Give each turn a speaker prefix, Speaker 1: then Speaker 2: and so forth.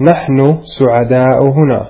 Speaker 1: نحن سعداء هنا.